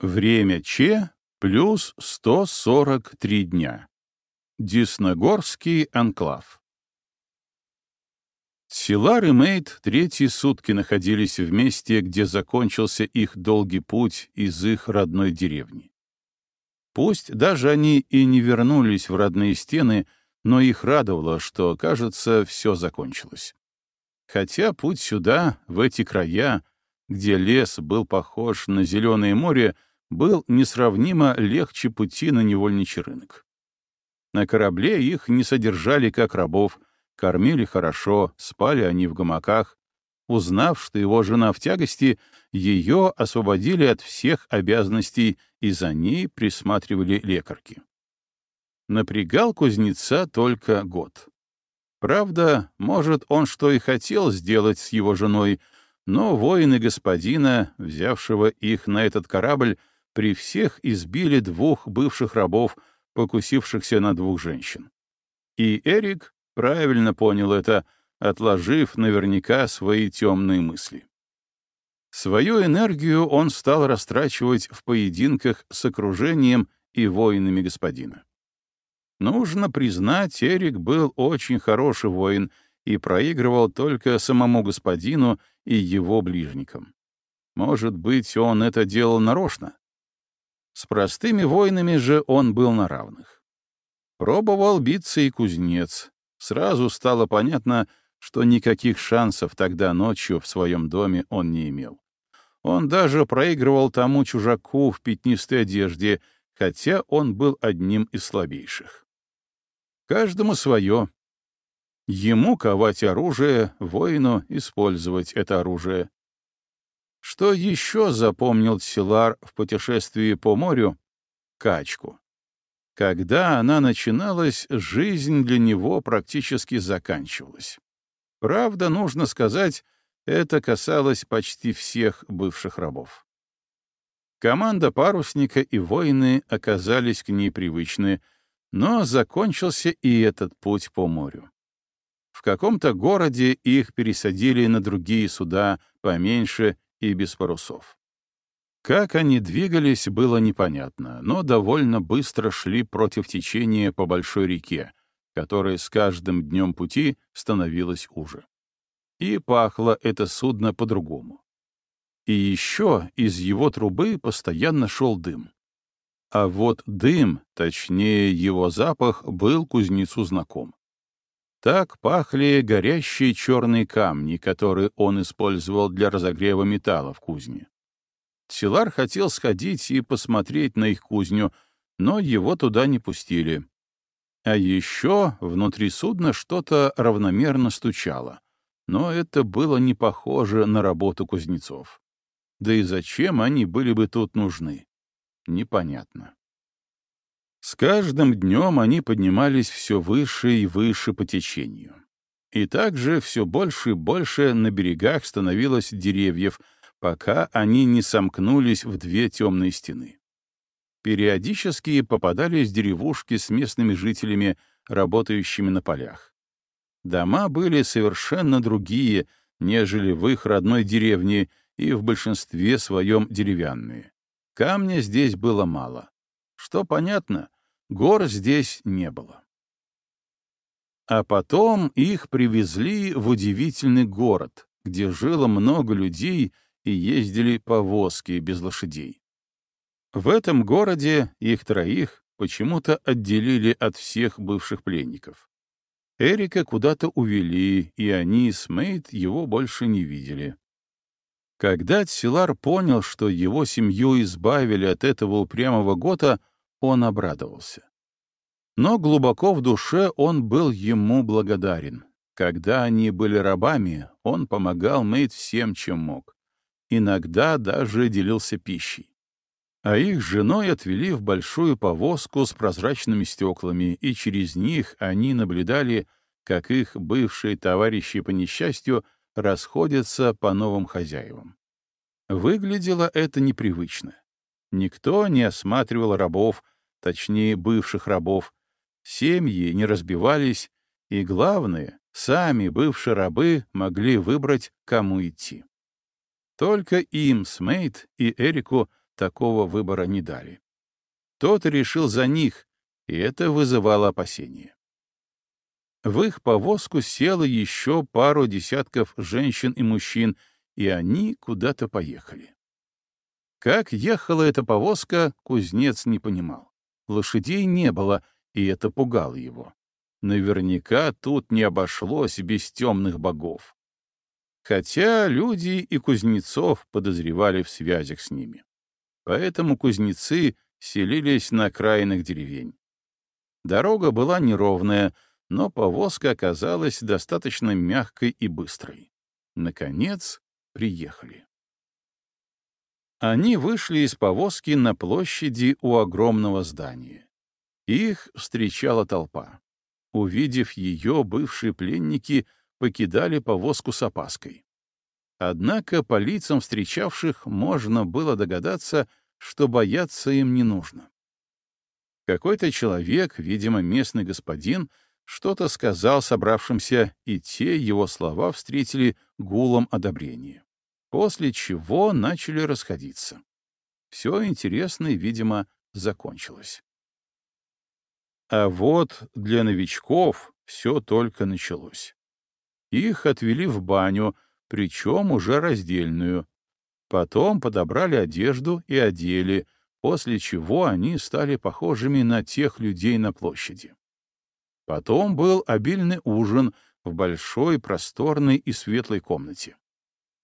Время Че плюс 143 дня. Дисногорский анклав. Силар и Мейт третьи сутки находились в месте, где закончился их долгий путь из их родной деревни. Пусть даже они и не вернулись в родные стены, но их радовало, что, кажется, все закончилось. Хотя путь сюда, в эти края, где лес был похож на зеленое море, был несравнимо легче пути на невольничий рынок. На корабле их не содержали как рабов, кормили хорошо, спали они в гамаках. Узнав, что его жена в тягости, ее освободили от всех обязанностей и за ней присматривали лекарки. Напрягал кузнеца только год. Правда, может, он что и хотел сделать с его женой, но воины господина, взявшего их на этот корабль, при всех избили двух бывших рабов, покусившихся на двух женщин. И Эрик правильно понял это, отложив наверняка свои темные мысли. Свою энергию он стал растрачивать в поединках с окружением и воинами господина. Нужно признать, Эрик был очень хороший воин и проигрывал только самому господину и его ближникам. Может быть, он это делал нарочно? С простыми воинами же он был на равных. Пробовал биться и кузнец. Сразу стало понятно, что никаких шансов тогда ночью в своем доме он не имел. Он даже проигрывал тому чужаку в пятнистой одежде, хотя он был одним из слабейших. Каждому свое. Ему ковать оружие, воину использовать это оружие. Что еще запомнил Силар в путешествии по морю? Качку. Когда она начиналась, жизнь для него практически заканчивалась. Правда, нужно сказать, это касалось почти всех бывших рабов. Команда парусника и воины оказались к ней привычны, но закончился и этот путь по морю. В каком-то городе их пересадили на другие суда, поменьше и без парусов. Как они двигались, было непонятно, но довольно быстро шли против течения по большой реке, которая с каждым днем пути становилась уже. И пахло это судно по-другому. И еще из его трубы постоянно шел дым. А вот дым, точнее его запах, был кузнецу знаком. Так пахли горящие черные камни, которые он использовал для разогрева металла в кузне. Силар хотел сходить и посмотреть на их кузню, но его туда не пустили. А еще внутри судна что-то равномерно стучало, но это было не похоже на работу кузнецов. Да и зачем они были бы тут нужны? Непонятно. С каждым днем они поднимались все выше и выше по течению. И также все больше и больше на берегах становилось деревьев, пока они не сомкнулись в две темные стены. Периодически попадались деревушки с местными жителями, работающими на полях. Дома были совершенно другие, нежели в их родной деревне и в большинстве своем деревянные. Камня здесь было мало. Что понятно, Гор здесь не было. А потом их привезли в удивительный город, где жило много людей и ездили повозки без лошадей. В этом городе их троих почему-то отделили от всех бывших пленников. Эрика куда-то увели, и они с Мэйд его больше не видели. Когда Тсилар понял, что его семью избавили от этого упрямого гота, он обрадовался. Но глубоко в душе он был ему благодарен. Когда они были рабами, он помогал Мэйд всем, чем мог. Иногда даже делился пищей. А их женой отвели в большую повозку с прозрачными стеклами, и через них они наблюдали, как их бывшие товарищи по несчастью расходятся по новым хозяевам. Выглядело это непривычно. Никто не осматривал рабов, точнее, бывших рабов. Семьи не разбивались, и, главное, сами бывшие рабы могли выбрать, кому идти. Только им, Смейт и Эрику, такого выбора не дали. Тот решил за них, и это вызывало опасения. В их повозку село еще пару десятков женщин и мужчин, и они куда-то поехали. Как ехала эта повозка, кузнец не понимал. Лошадей не было, и это пугало его. Наверняка тут не обошлось без темных богов. Хотя люди и кузнецов подозревали в связях с ними. Поэтому кузнецы селились на окраинах деревень. Дорога была неровная, но повозка оказалась достаточно мягкой и быстрой. Наконец, приехали. Они вышли из повозки на площади у огромного здания. Их встречала толпа. Увидев ее, бывшие пленники покидали повозку с опаской. Однако по лицам встречавших можно было догадаться, что бояться им не нужно. Какой-то человек, видимо, местный господин, что-то сказал собравшимся, и те его слова встретили гулом одобрения. После чего начали расходиться. Все интересное, видимо, закончилось. А вот для новичков все только началось. Их отвели в баню, причем уже раздельную. Потом подобрали одежду и одели, после чего они стали похожими на тех людей на площади. Потом был обильный ужин в большой, просторной и светлой комнате.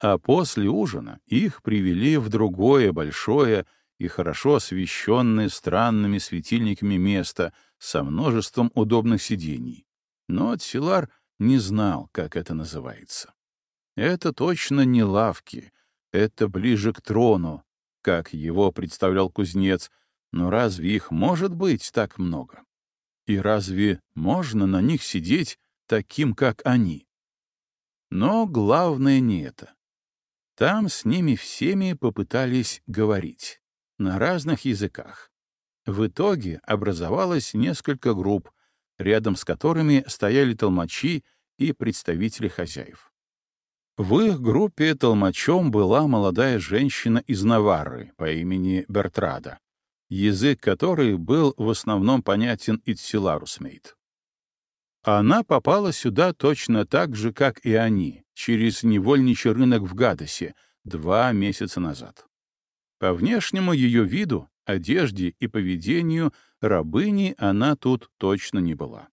А после ужина их привели в другое большое и хорошо освещенное странными светильниками место со множеством удобных сидений. Но Тсилар не знал, как это называется. Это точно не лавки, это ближе к трону, как его представлял кузнец, но разве их может быть так много? И разве можно на них сидеть таким, как они? Но главное не это. Там с ними всеми попытались говорить на разных языках. В итоге образовалось несколько групп, рядом с которыми стояли толмачи и представители хозяев. В их группе толмачом была молодая женщина из Наварры по имени Бертрада, язык которой был в основном понятен Итсиларусмейт. Она попала сюда точно так же, как и они, через невольничий рынок в Гадосе два месяца назад. По внешнему ее виду, одежде и поведению рабыни она тут точно не была.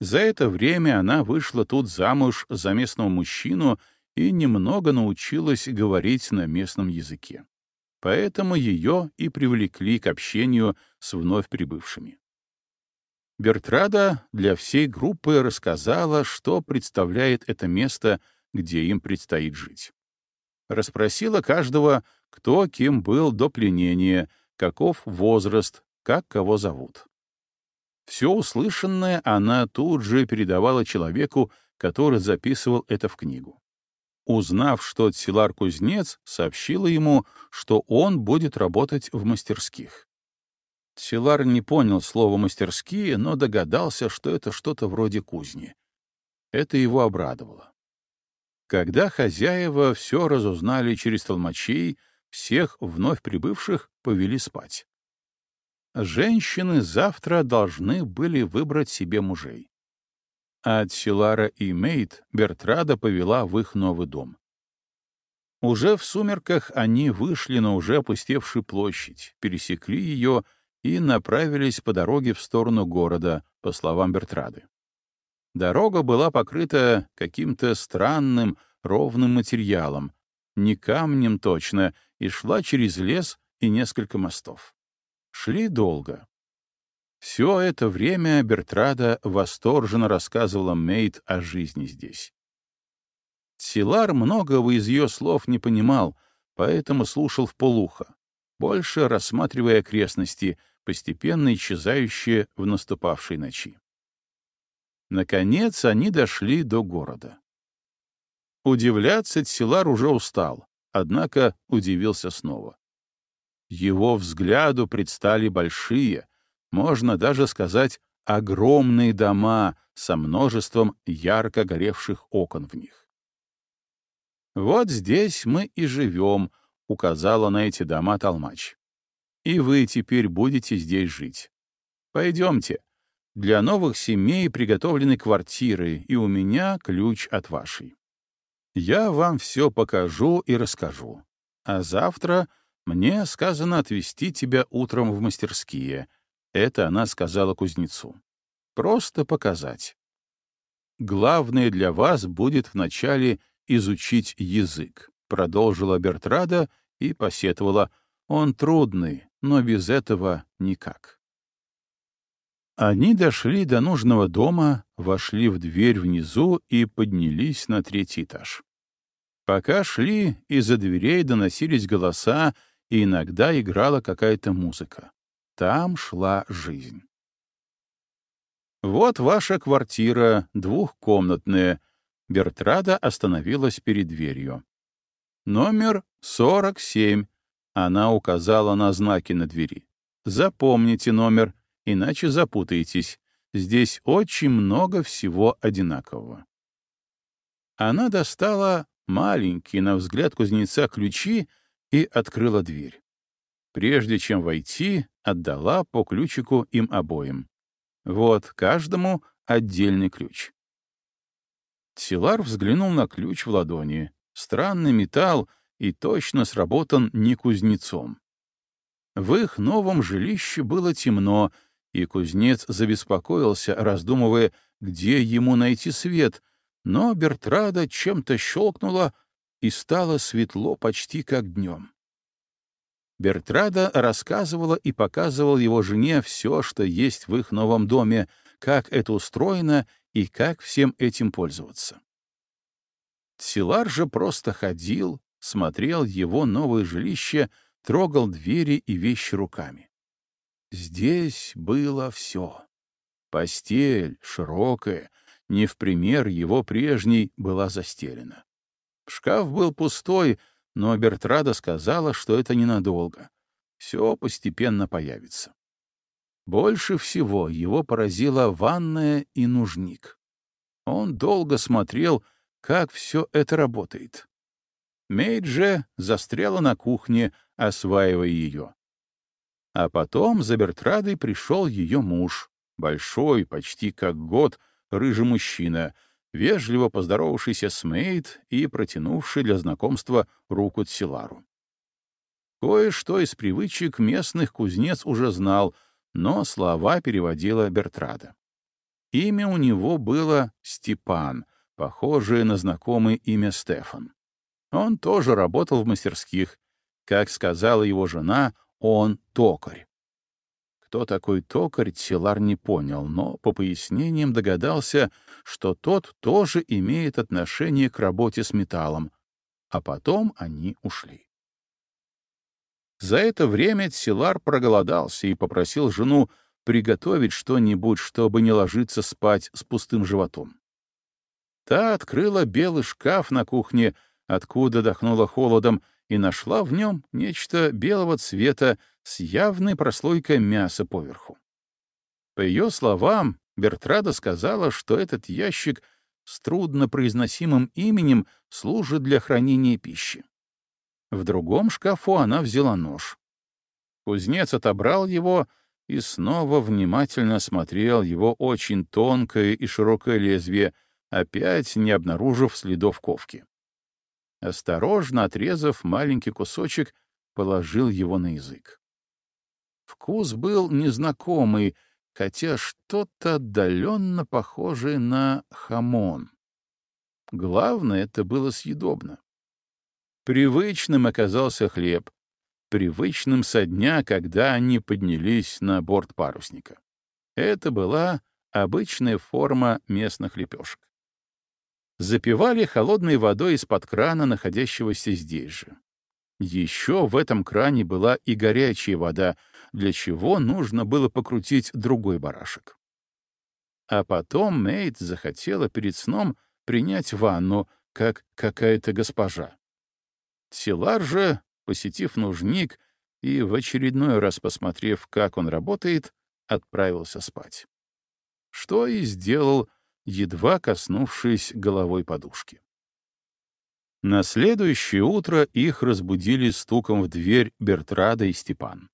За это время она вышла тут замуж за местного мужчину и немного научилась говорить на местном языке. Поэтому ее и привлекли к общению с вновь прибывшими. Бертрада для всей группы рассказала, что представляет это место, где им предстоит жить. Расспросила каждого, кто кем был до пленения, каков возраст, как кого зовут. Все услышанное она тут же передавала человеку, который записывал это в книгу. Узнав, что Тсилар-кузнец, сообщила ему, что он будет работать в мастерских. Силар не понял слова «мастерские», но догадался, что это что-то вроде кузни. Это его обрадовало. Когда хозяева все разузнали через толмачей, всех вновь прибывших повели спать. Женщины завтра должны были выбрать себе мужей. От Силара и Мейт Бертрада повела в их новый дом. Уже в сумерках они вышли на уже опустевшую площадь, пересекли ее и направились по дороге в сторону города, по словам Бертрады. Дорога была покрыта каким-то странным, ровным материалом, не камнем точно, и шла через лес и несколько мостов. Шли долго. Все это время Бертрада восторженно рассказывала Мейд о жизни здесь. Силар многого из ее слов не понимал, поэтому слушал в полухо, больше рассматривая окрестности, постепенно исчезающие в наступавшей ночи. Наконец они дошли до города. Удивляться Тсилар уже устал, однако удивился снова. Его взгляду предстали большие, можно даже сказать, огромные дома со множеством ярко горевших окон в них. «Вот здесь мы и живем», — указала на эти дома толмач. «И вы теперь будете здесь жить. Пойдемте. Для новых семей приготовлены квартиры, и у меня ключ от вашей. Я вам все покажу и расскажу. А завтра мне сказано отвезти тебя утром в мастерские. Это она сказала кузнецу. Просто показать. Главное для вас будет вначале изучить язык, продолжила Бертрада и посетовала. Он трудный, но без этого никак. Они дошли до нужного дома, вошли в дверь внизу и поднялись на третий этаж. Пока шли, из-за дверей доносились голоса, и иногда играла какая-то музыка. Там шла жизнь. «Вот ваша квартира, двухкомнатная». Бертрада остановилась перед дверью. «Номер 47», — она указала на знаки на двери. «Запомните номер, иначе запутаетесь. Здесь очень много всего одинакового». Она достала маленькие, на взгляд кузнеца, ключи и открыла дверь. Прежде чем войти, отдала по ключику им обоим. Вот каждому отдельный ключ. Силар взглянул на ключ в ладони. Странный металл и точно сработан не кузнецом. В их новом жилище было темно, и кузнец забеспокоился, раздумывая, где ему найти свет, но Бертрада чем-то щелкнула, и стало светло почти как днем. Бертрада рассказывала и показывала его жене все, что есть в их новом доме, как это устроено и как всем этим пользоваться. Силар же просто ходил, смотрел его новое жилище, трогал двери и вещи руками. Здесь было все. Постель, широкая, не в пример его прежней, была застелена. Шкаф был пустой, но Бертрада сказала, что это ненадолго. Все постепенно появится. Больше всего его поразила ванная и нужник. Он долго смотрел, как все это работает. Мейдже застряла на кухне, осваивая ее. А потом за Бертрадой пришел ее муж, большой, почти как год, рыжий мужчина — вежливо поздоровавшийся с Мейд и протянувший для знакомства руку Тсилару. Кое-что из привычек местных кузнец уже знал, но слова переводила Бертрада. Имя у него было Степан, похожее на знакомое имя Стефан. Он тоже работал в мастерских. Как сказала его жена, он токарь. Кто такой токарь, Силар не понял, но по пояснениям догадался, что тот тоже имеет отношение к работе с металлом. А потом они ушли. За это время Силар проголодался и попросил жену приготовить что-нибудь, чтобы не ложиться спать с пустым животом. Та открыла белый шкаф на кухне, откуда дохнула холодом, и нашла в нем нечто белого цвета с явной прослойкой мяса поверху. По ее словам, Бертрада сказала, что этот ящик с труднопроизносимым именем служит для хранения пищи. В другом шкафу она взяла нож. Кузнец отобрал его и снова внимательно смотрел его очень тонкое и широкое лезвие, опять не обнаружив следов ковки. Осторожно отрезав маленький кусочек, положил его на язык. Вкус был незнакомый, хотя что-то отдаленно похожее на хамон. Главное, это было съедобно. Привычным оказался хлеб, привычным со дня, когда они поднялись на борт парусника. Это была обычная форма местных лепешек. Запивали холодной водой из-под крана, находящегося здесь же. Еще в этом кране была и горячая вода, для чего нужно было покрутить другой барашек. А потом Мейд захотела перед сном принять ванну, как какая-то госпожа. Силар же, посетив нужник и в очередной раз посмотрев, как он работает, отправился спать. Что и сделал, едва коснувшись головой подушки. На следующее утро их разбудили стуком в дверь Бертрада и Степан.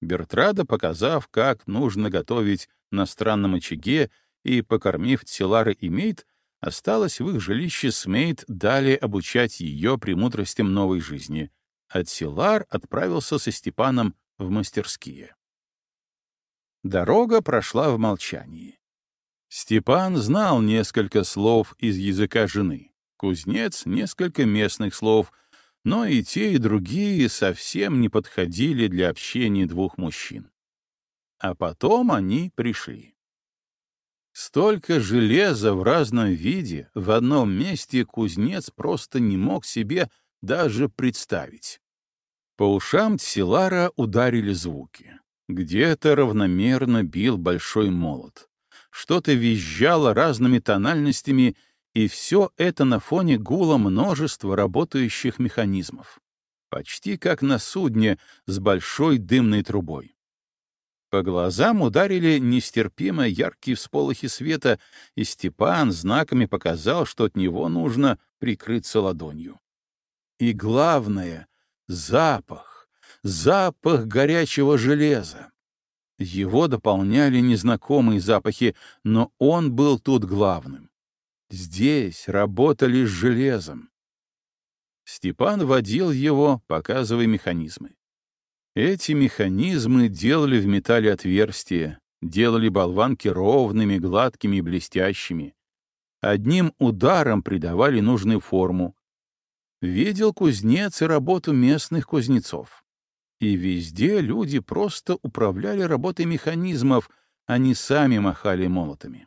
Бертрада, показав, как нужно готовить на странном очаге, и, покормив Тилара и Мейт, осталась в их жилище с Мейт далее обучать ее премудростям новой жизни, а Тилар отправился со Степаном в мастерские. Дорога прошла в молчании. Степан знал несколько слов из языка жены, кузнец — несколько местных слов, но и те, и другие совсем не подходили для общения двух мужчин. А потом они пришли. Столько железа в разном виде в одном месте кузнец просто не мог себе даже представить. По ушам Тсилара ударили звуки. Где-то равномерно бил большой молот. Что-то визжало разными тональностями — и все это на фоне гула множества работающих механизмов. Почти как на судне с большой дымной трубой. По глазам ударили нестерпимо яркие всполохи света, и Степан знаками показал, что от него нужно прикрыться ладонью. И главное — запах, запах горячего железа. Его дополняли незнакомые запахи, но он был тут главным. Здесь работали с железом. Степан водил его, показывая механизмы. Эти механизмы делали в металле отверстия, делали болванки ровными, гладкими и блестящими. Одним ударом придавали нужную форму. Видел кузнец и работу местных кузнецов. И везде люди просто управляли работой механизмов, а не сами махали молотами.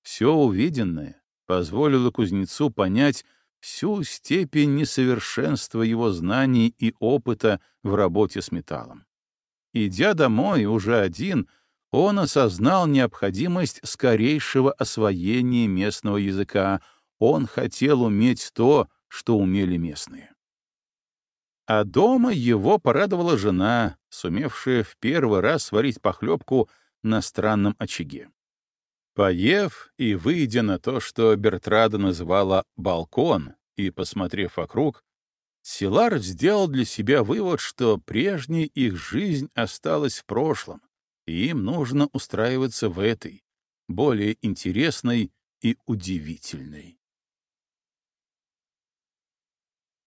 Все увиденное, позволило кузнецу понять всю степень несовершенства его знаний и опыта в работе с металлом. Идя домой уже один, он осознал необходимость скорейшего освоения местного языка. Он хотел уметь то, что умели местные. А дома его порадовала жена, сумевшая в первый раз сварить похлебку на странном очаге. Поев и выйдя на то, что Бертрада называла «балкон», и посмотрев вокруг, Силар сделал для себя вывод, что прежняя их жизнь осталась в прошлом, и им нужно устраиваться в этой, более интересной и удивительной.